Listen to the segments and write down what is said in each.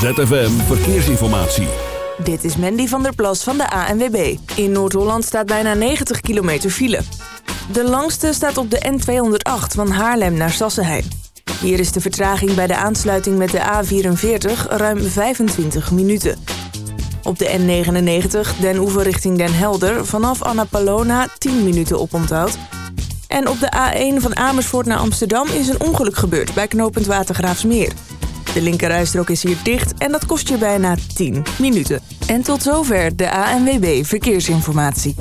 ZFM Verkeersinformatie. Dit is Mandy van der Plas van de ANWB. In Noord-Holland staat bijna 90 kilometer file. De langste staat op de N208 van Haarlem naar Sassenheim. Hier is de vertraging bij de aansluiting met de A44 ruim 25 minuten. Op de N99 Den Oever richting Den Helder vanaf Annapolona 10 minuten oponthoud. En op de A1 van Amersfoort naar Amsterdam is een ongeluk gebeurd bij knooppunt Watergraafsmeer. De linkerrijstrook is hier dicht en dat kost je bijna 10 minuten. En tot zover de ANWB Verkeersinformatie.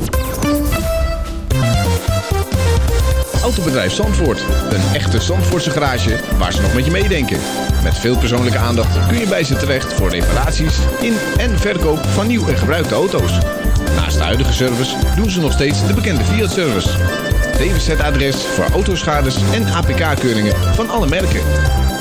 Autobedrijf Zandvoort. Een echte Zandvoortse garage waar ze nog met je meedenken. Met veel persoonlijke aandacht kun je bij ze terecht voor reparaties in en verkoop van nieuw en gebruikte auto's. Naast de huidige service doen ze nog steeds de bekende Fiat-service. DWZ-adres voor autoschades en APK-keuringen van alle merken.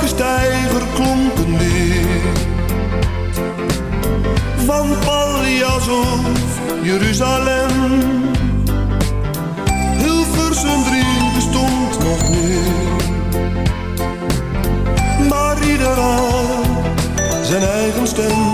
elke stijger klonk. Van Pallias of Jeruzalem, Hilversum drie bestond nog meer. Maar ieder had zijn eigen stem.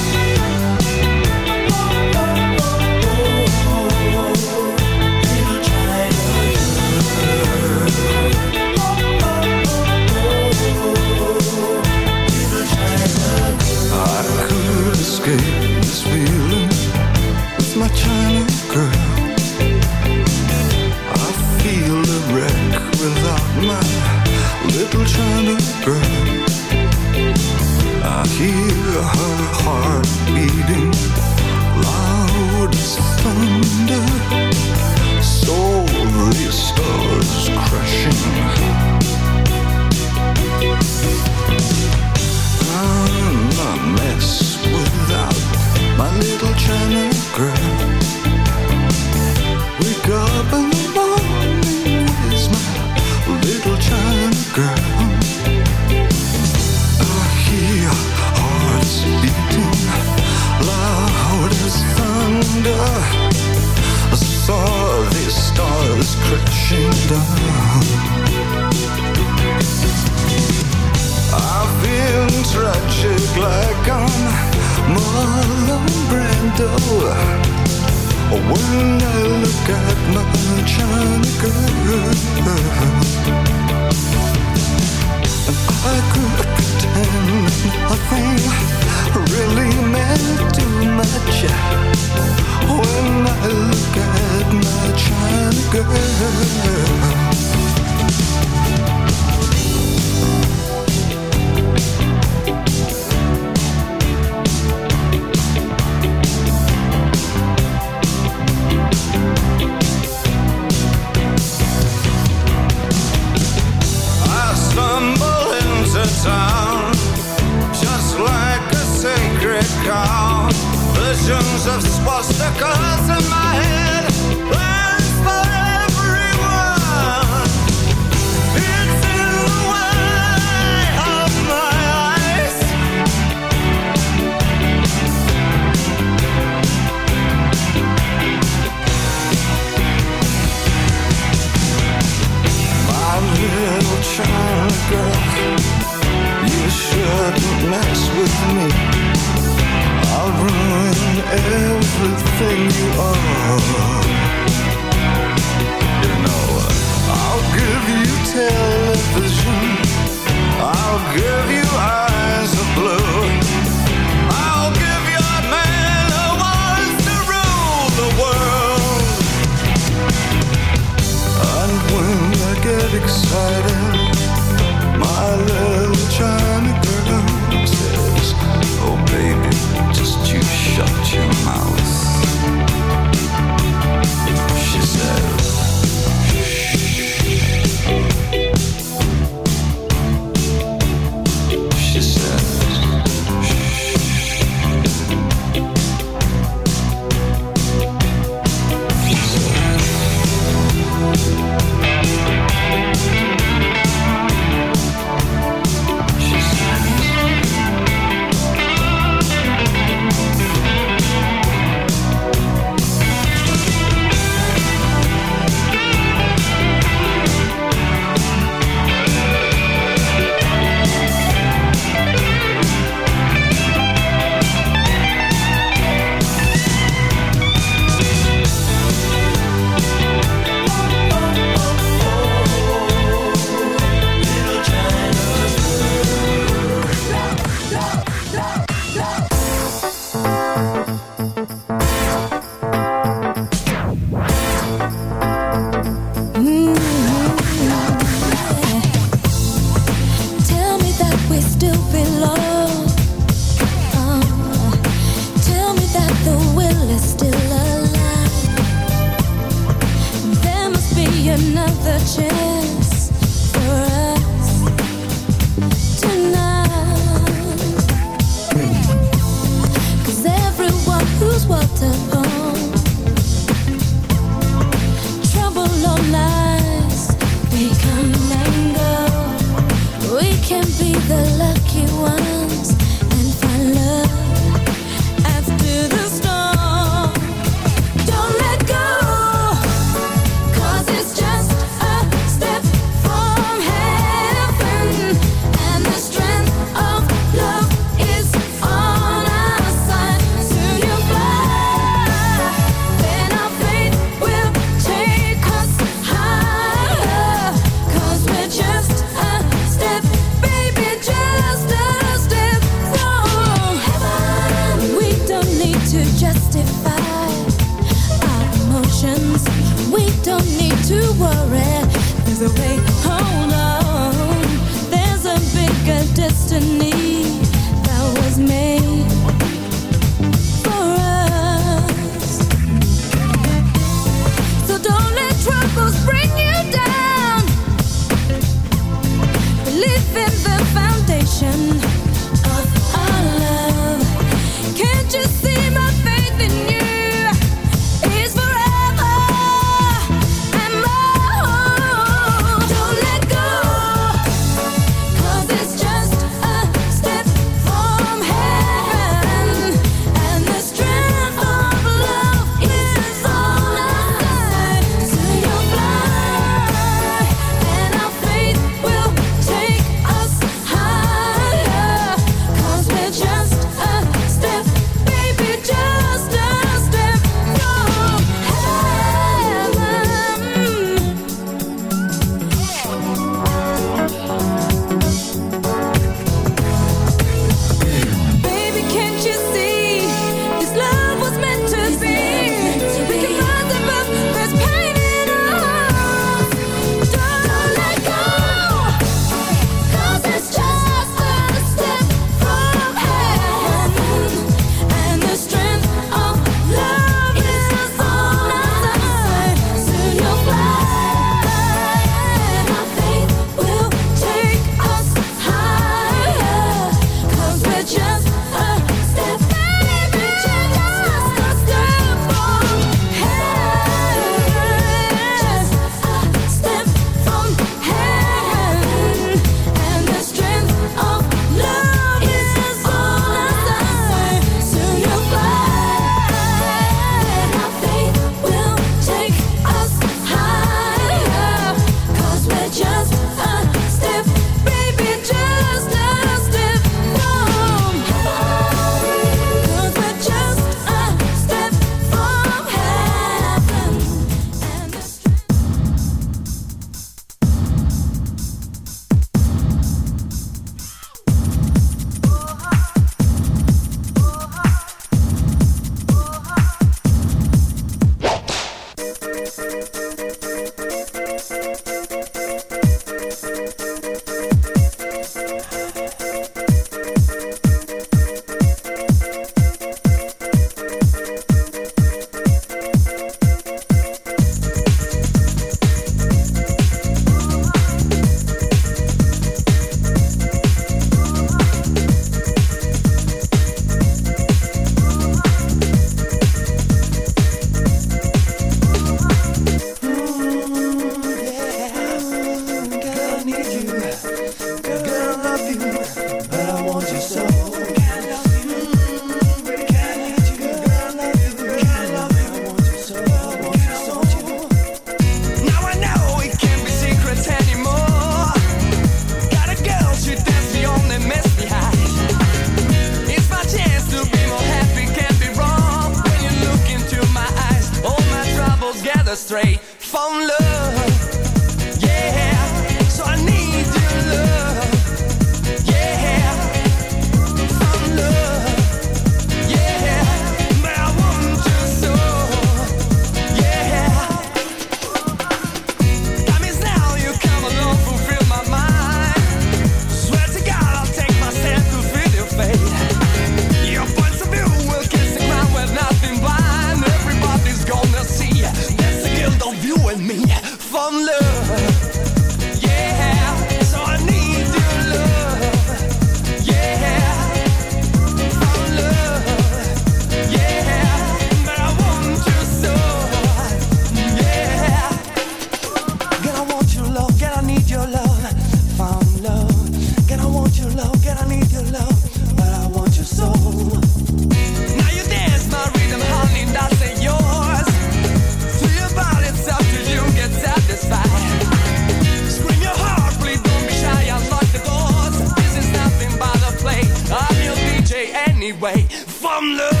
Anyway. From love,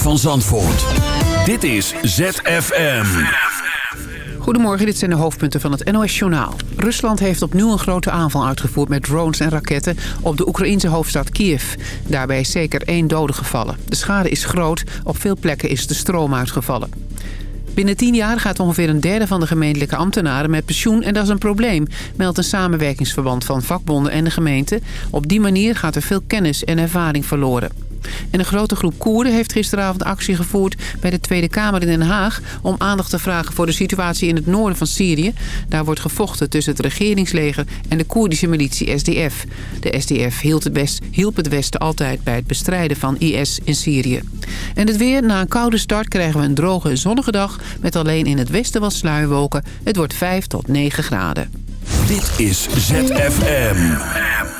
van Zandvoort. Dit is ZFM. Goedemorgen, dit zijn de hoofdpunten van het NOS-journaal. Rusland heeft opnieuw een grote aanval uitgevoerd met drones en raketten op de Oekraïnse hoofdstad Kiev. Daarbij is zeker één dode gevallen. De schade is groot, op veel plekken is de stroom uitgevallen. Binnen tien jaar gaat ongeveer een derde van de gemeentelijke ambtenaren met pensioen en dat is een probleem, meldt een samenwerkingsverband van vakbonden en de gemeente. Op die manier gaat er veel kennis en ervaring verloren. En een grote groep Koerden heeft gisteravond actie gevoerd bij de Tweede Kamer in Den Haag... om aandacht te vragen voor de situatie in het noorden van Syrië. Daar wordt gevochten tussen het regeringsleger en de Koerdische militie SDF. De SDF hield het, best, hielp het Westen altijd bij het bestrijden van IS in Syrië. En het weer, na een koude start krijgen we een droge zonnige dag... met alleen in het westen wat sluierwolken. Het wordt 5 tot 9 graden. Dit is ZFM.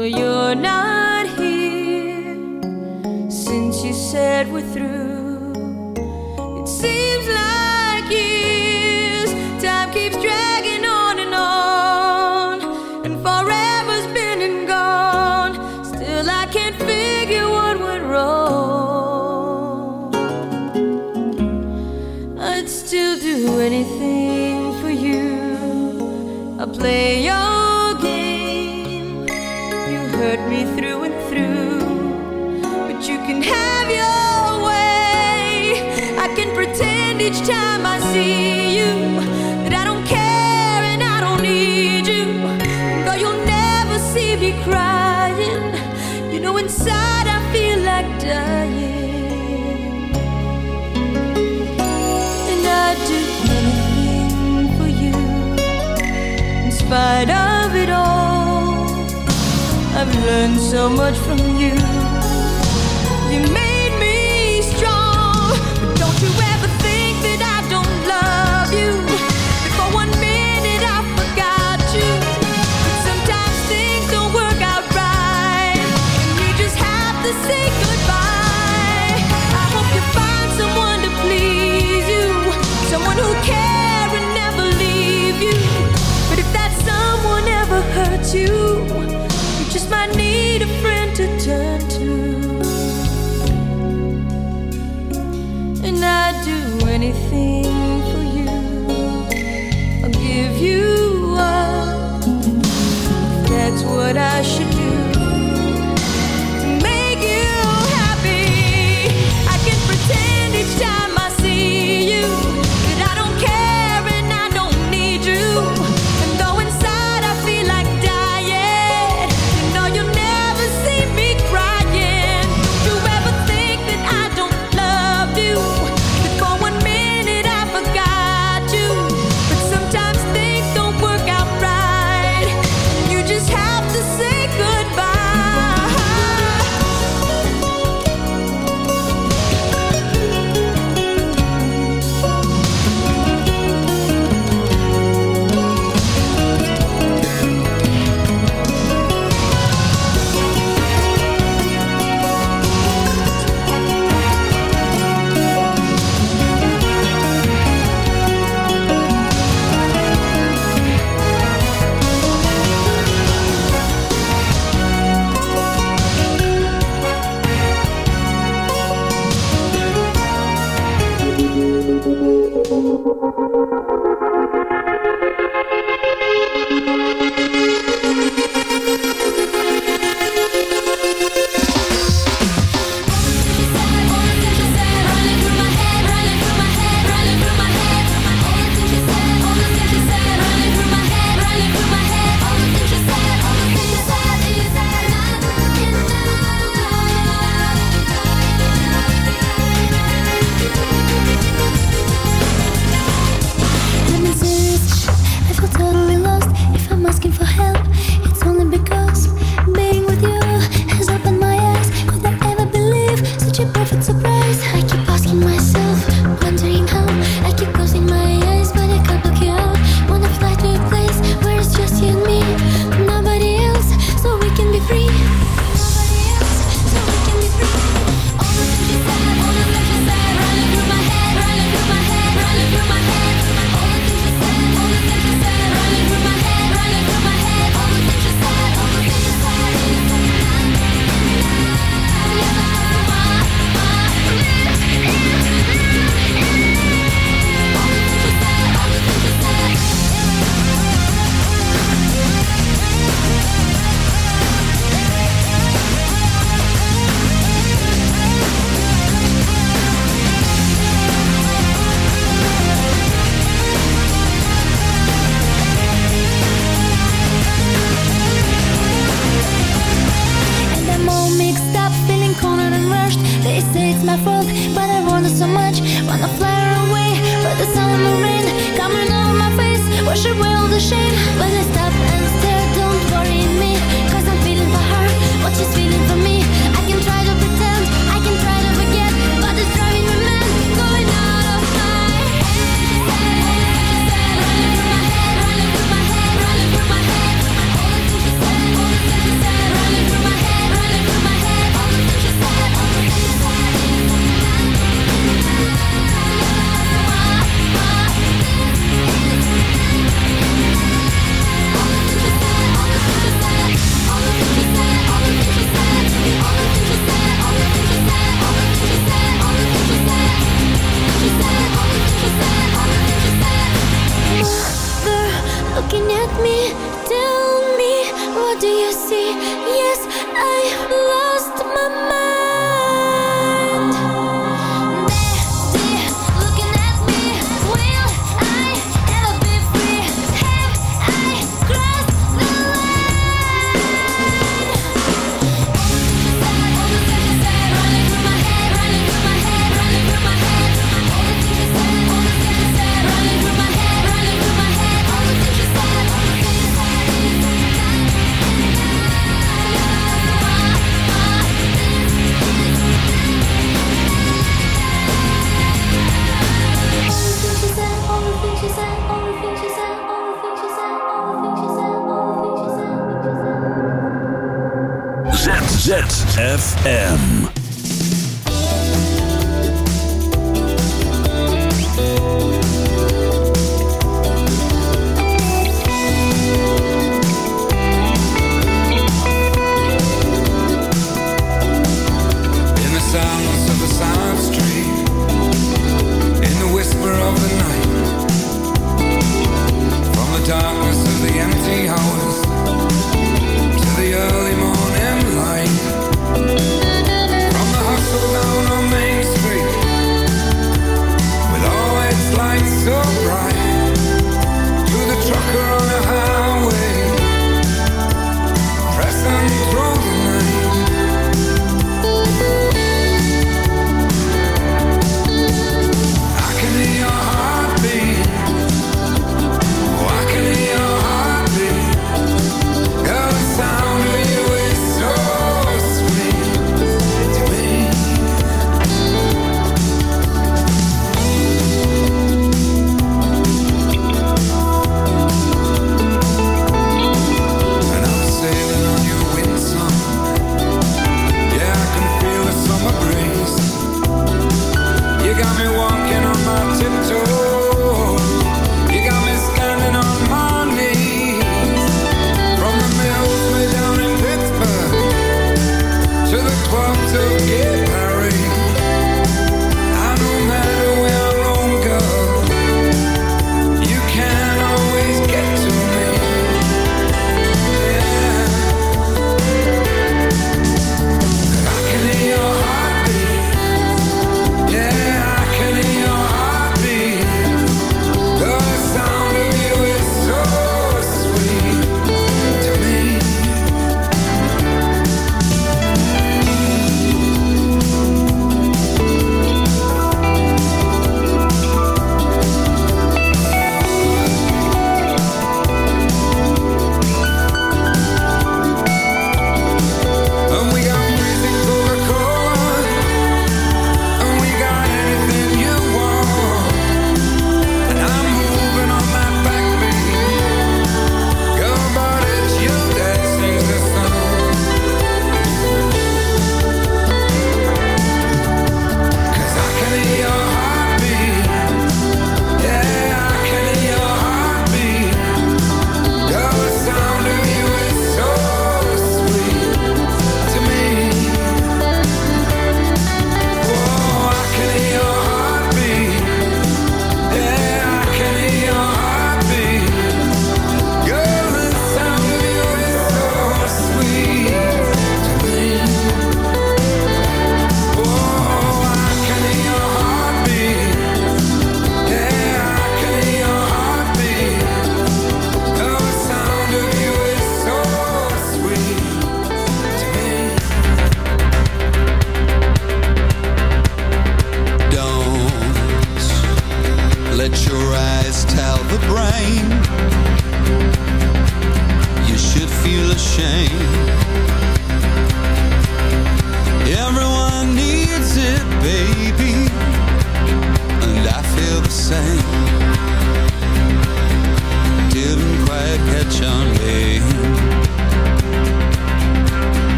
though you're not here. Since you said we're through, it seems like. So much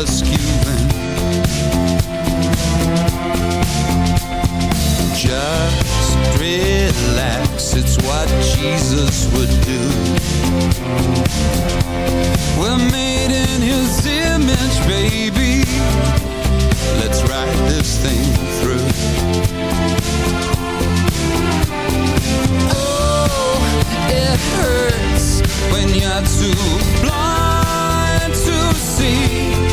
rescuing. Just relax, it's what Jesus would do. We're made in His image, baby. Let's ride this thing through. Oh, it hurts when you're too blind to see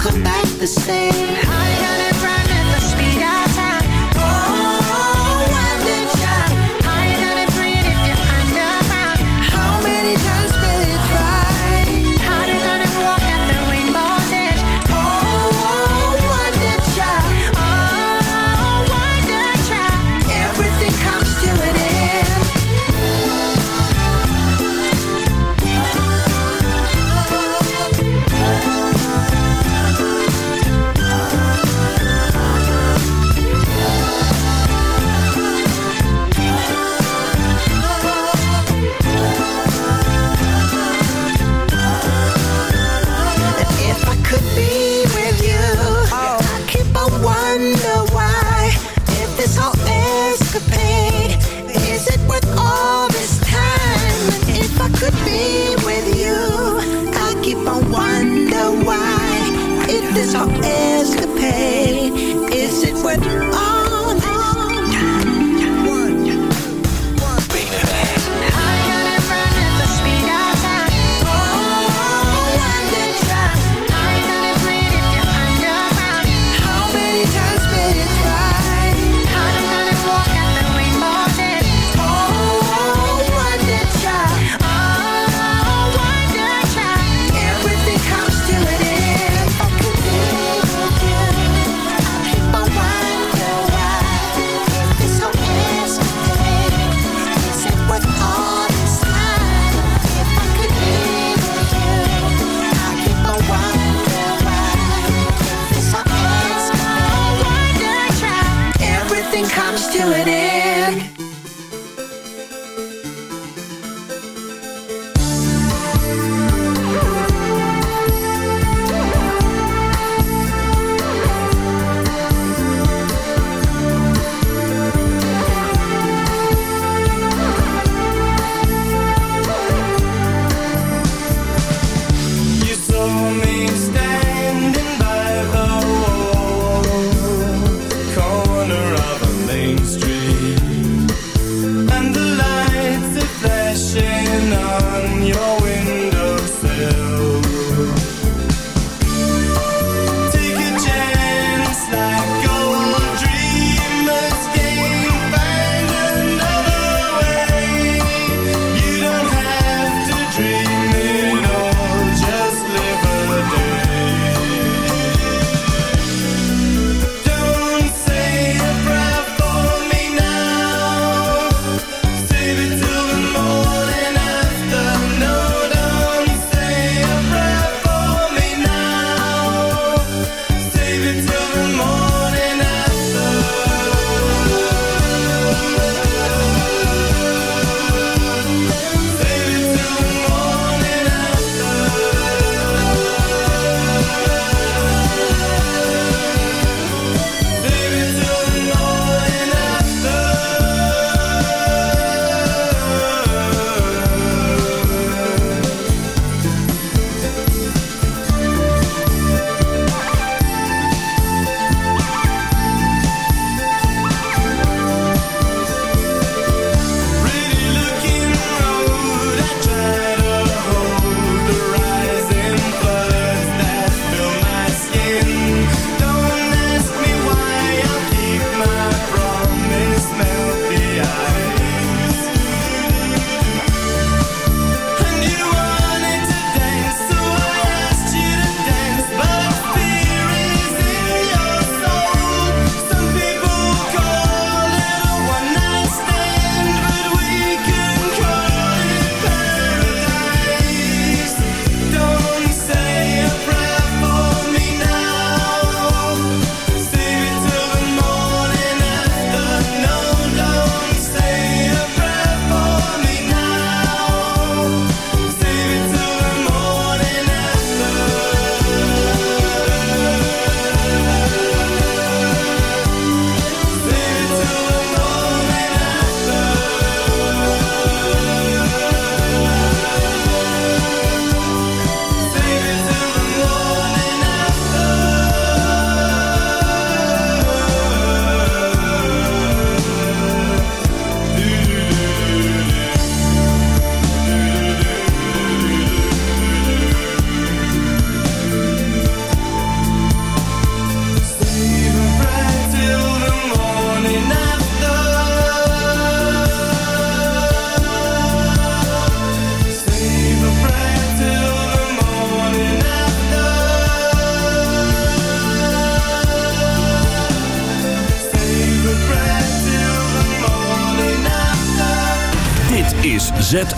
come back the same. I you.